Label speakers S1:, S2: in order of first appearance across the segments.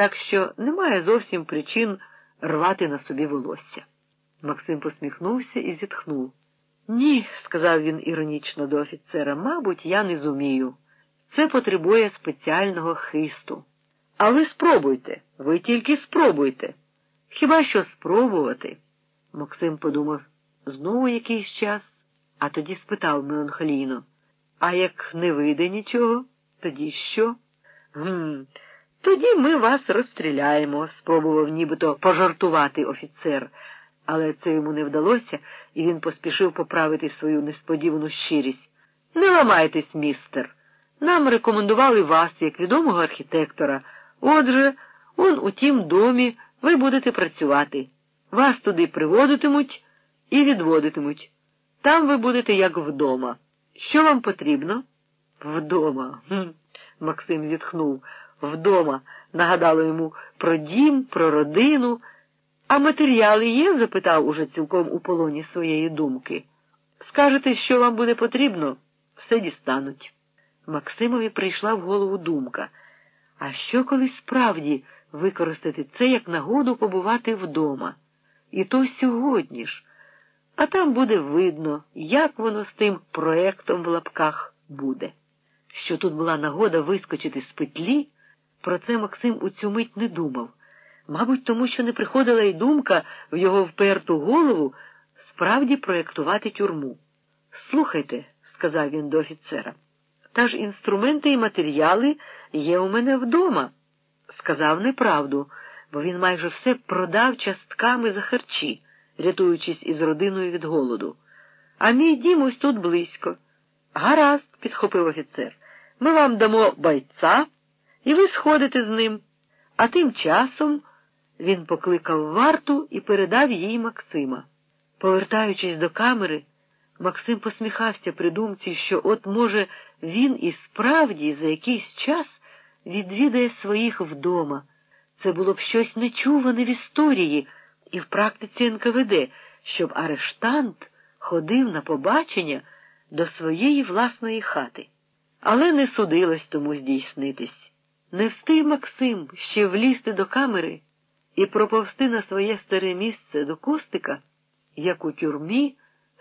S1: так що немає зовсім причин рвати на собі волосся. Максим посміхнувся і зітхнув. Ні, сказав він іронічно до офіцера, мабуть, я не зумію. Це потребує спеціального хисту. А ви спробуйте, ви тільки спробуйте. Хіба що спробувати? Максим подумав знову якийсь час, а тоді спитав меланхолійно. А як не вийде нічого, тоді що? Гм, тоді ми вас розстріляємо, спробував нібито пожартувати офіцер, але це йому не вдалося, і він поспішив поправити свою несподівану щирість. Не ламайтесь, містер. Нам рекомендували вас як відомого архітектора. Отже, он у тім домі ви будете працювати. Вас туди приводитимуть і відводитимуть. Там ви будете як вдома. Що вам потрібно? Вдома. Максим зітхнув. Вдома. Нагадало йому про дім, про родину. А матеріали є? запитав уже цілком у полоні своєї думки. Скажете, що вам буде потрібно, все дістануть. Максимові прийшла в голову думка. А що коли справді використати це як нагоду побувати вдома? І то сьогодні ж, а там буде видно, як воно з тим проектом в лапках буде. Що тут була нагода вискочити з петлі, про це Максим у цю мить не думав. Мабуть, тому що не приходила й думка в його вперту голову справді проєктувати тюрму. Слухайте, сказав він до офіцера, та ж інструменти і матеріали є у мене вдома. Сказав неправду, бо він майже все продав частками за харчі, рятуючись із родиною від голоду. А мій дім ось тут близько. Гаразд, підхопив офіцер. Ми вам дамо бойця, і ви сходите з ним. А тим часом він покликав варту і передав їй Максима. Повертаючись до камери, Максим посміхався при думці, що от, може, він і справді за якийсь час відвідає своїх вдома. Це було б щось нечуване в історії і в практиці НКВД, щоб арештант ходив на побачення до своєї власної хати. Але не судилось тому здійснитись. Не встиг Максим ще влізти до камери і проповсти на своє старе місце до костика, як у тюрмі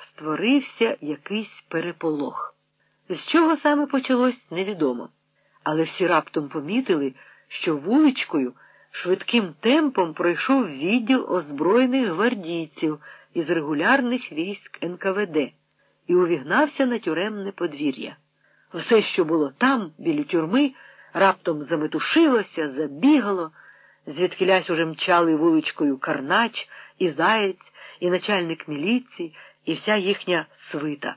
S1: створився якийсь переполох. З чого саме почалось, невідомо. Але всі раптом помітили, що вуличкою швидким темпом пройшов відділ озброєних гвардійців із регулярних військ НКВД і увігнався на тюремне подвір'я. Все, що було там, біля тюрми, раптом заметушилося, забігало, звідкилясь уже мчали вуличкою Карнач, і Заєць, і начальник міліції, і вся їхня свита.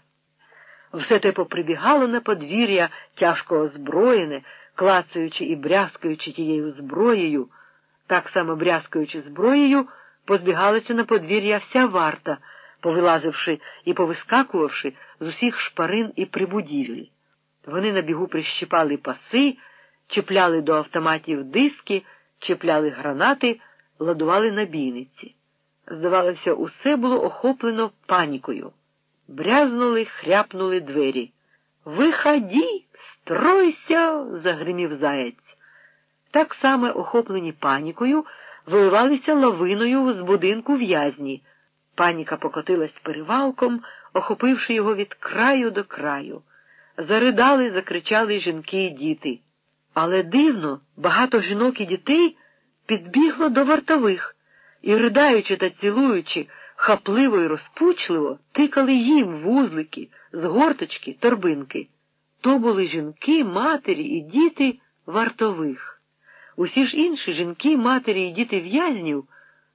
S1: Все те поприбігало на подвір'я, тяжко озброєне, клацаючи і брязкаючи тією зброєю, так само брязкаючи зброєю, позбігалася на подвір'я вся варта, повилазивши і повискакувавши з усіх шпарин і прибудівель. Вони на бігу прищіпали паси, чіпляли до автоматів диски, чіпляли гранати, ладували набійниці. Здавалося, усе було охоплено панікою. Брязнули, хряпнули двері. Виході, стройся, загримів заєць. Так само, охоплені панікою, виливалися лавиною з будинку в'язні. Паніка покотилась перевалком, охопивши його від краю до краю. Заридали, закричали жінки і діти. Але дивно, багато жінок і дітей підбігло до вартових і, riдаючи та цілуючи, хапливо і розпучливо тикали їм вузлики, згорточки, торбинки. То були жінки, матері і діти вартових. Усі ж інші жінки, матері і діти в'язнів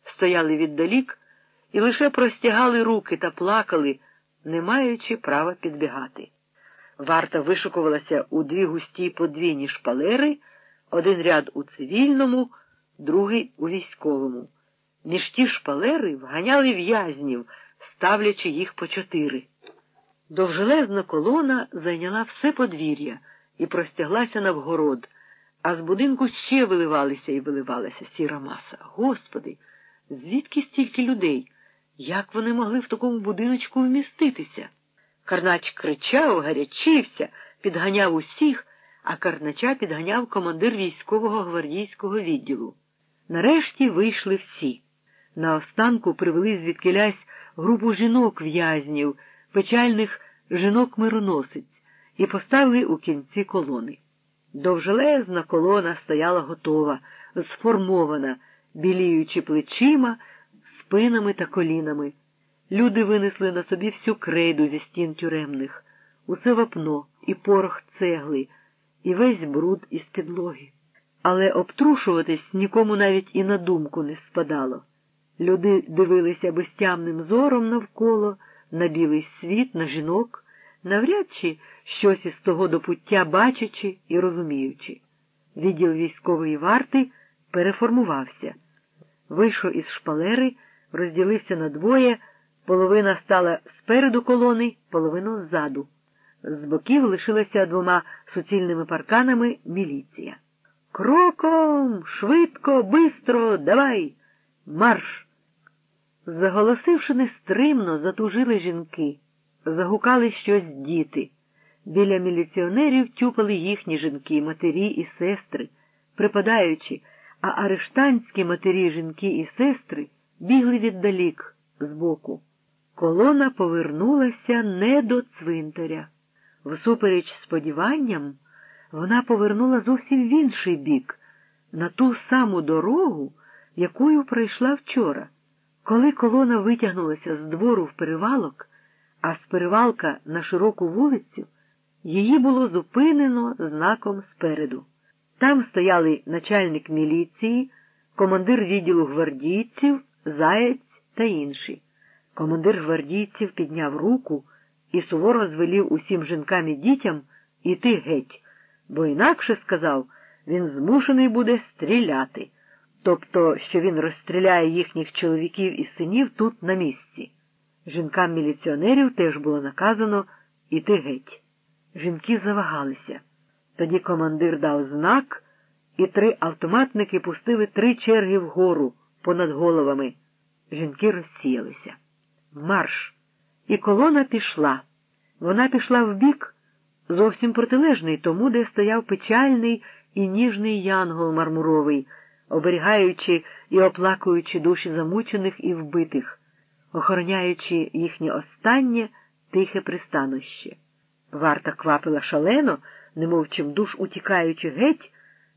S1: стояли віддалік і лише простягали руки та плакали, не маючи права підбігати. Варта вишукувалася у дві густі подвійні шпалери, один ряд у цивільному, другий у військовому. Між ті шпалери вганяли в'язнів, ставлячи їх по чотири. Довжелезна колона зайняла все подвір'я і простяглася навгород, а з будинку ще виливалися і виливалася сіра маса. Господи, звідки стільки людей? Як вони могли в такому будиночку вміститися? Карнач кричав, гарячився, підганяв усіх, а Карнача підганяв командир військового гвардійського відділу. Нарешті вийшли всі. На останку привели звідкилясь групу жінок в'язнів, печальних жінок-мироносиць, і поставили у кінці колони. Довжелезна колона стояла готова, сформована, біліючи плечима, спинами та колінами. Люди винесли на собі всю крейду зі стін тюремних, усе вапно і порох цегли, і весь бруд із підлоги. Але обтрушуватись нікому навіть і на думку не спадало. Люди дивилися безтямним зором навколо, на білий світ, на жінок, навряд чи щось із того допуття бачачи і розуміючи. Відділ військової варти переформувався. Вийшов із шпалери, розділився на двоє, половина стала спереду колони, половина ззаду. З боків лишилася двома суцільними парканами міліція. Кроком, швидко, бистро, давай, марш. Заголосивши нестримно, затужили жінки, загукали щось діти. Біля міліціонерів тюпали їхні жінки, матері і сестри, припадаючи, а арештанські матері, жінки і сестри бігли віддалік, збоку. Колона повернулася не до цвинтаря. Всупереч сподіванням, вона повернула зовсім в інший бік, на ту саму дорогу, якою пройшла вчора. Коли колона витягнулася з двору в перевалок, а з перевалка на широку вулицю, її було зупинено знаком спереду. Там стояли начальник міліції, командир відділу гвардійців, заяць та інші. Командир гвардійців підняв руку і суворо звелів усім жінкам і дітям іти геть, бо інакше сказав, він змушений буде стріляти, тобто, що він розстріляє їхніх чоловіків і синів тут на місці. Жінкам міліціонерів теж було наказано іти геть. Жінки завагалися. Тоді командир дав знак, і три автоматники пустили три черги вгору понад головами. Жінки розсіялися. Марш! І колона пішла. Вона пішла вбік, зовсім протилежний тому, де стояв печальний і ніжний янгол мармуровий, оберігаючи і оплакуючи душі замучених і вбитих, охороняючи їхнє останнє тихе пристануще. Варта квапила шалено, немов чим душ утікаючи геть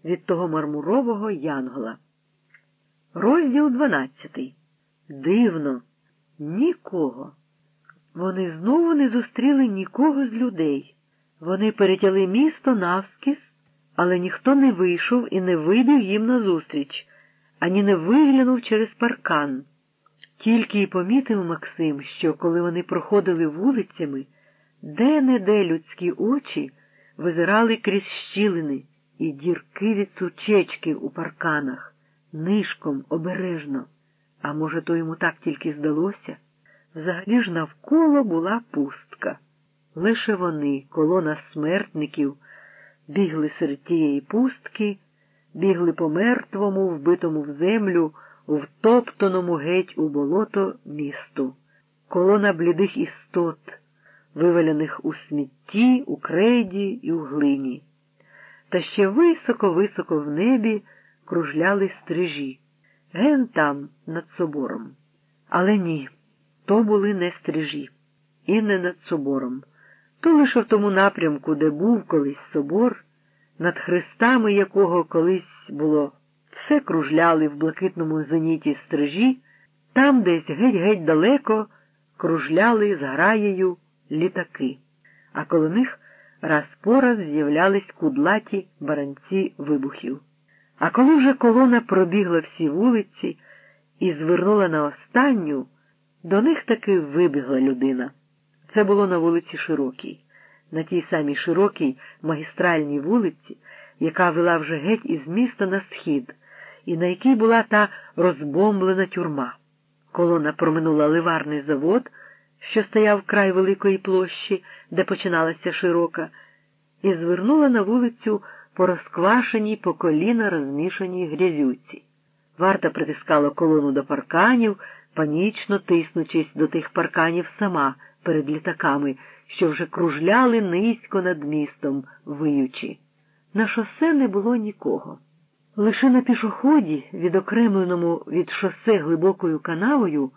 S1: від того мармурового янгола. Розділ дванадцятий. Дивно, нікого. Вони знову не зустріли нікого з людей. Вони перетяли місто навскіз, але ніхто не вийшов і не вибіг їм назустріч, ані не виглянув через паркан. Тільки й помітив Максим, що коли вони проходили вулицями, де-не-де людські очі визирали крізь щілини і дірки від сучечки у парканах, нишком обережно. А може, то йому так тільки здалося? Взагалі ж навколо була пустка. Лише вони, колона смертників, бігли серед тієї пустки, бігли по мертвому, вбитому в землю, втоптаному геть у болото місту, колона блідих істот, вивалених у смітті, у крейді і у глині. Та ще високо-високо в небі кружляли стрижі, ген там, над собором. Але ні. То були не стрижі, і не над собором, то лише в тому напрямку, де був колись собор, над хрестами якого колись було все кружляли в блакитному зеніті стрижі, там десь геть-геть далеко кружляли з граєю літаки, а коло них раз по раз з'являлись кудлаті баранці вибухів. А коли вже колона пробігла всі вулиці і звернула на останню, до них таки вибігла людина. Це було на вулиці Широкій, на тій самій широкій магістральній вулиці, яка вела вже геть із міста на схід, і на якій була та розбомблена тюрма. Колона проминула ливарний завод, що стояв край великої площі, де починалася широка, і звернула на вулицю по розквашеній по коліна розмішаній грязюці. Варта притискала колону до парканів панічно тиснучись до тих парканів сама перед літаками, що вже кружляли низько над містом, виючи. На шосе не було нікого. Лише на пішоході, відокремленому від шосе глибокою канавою,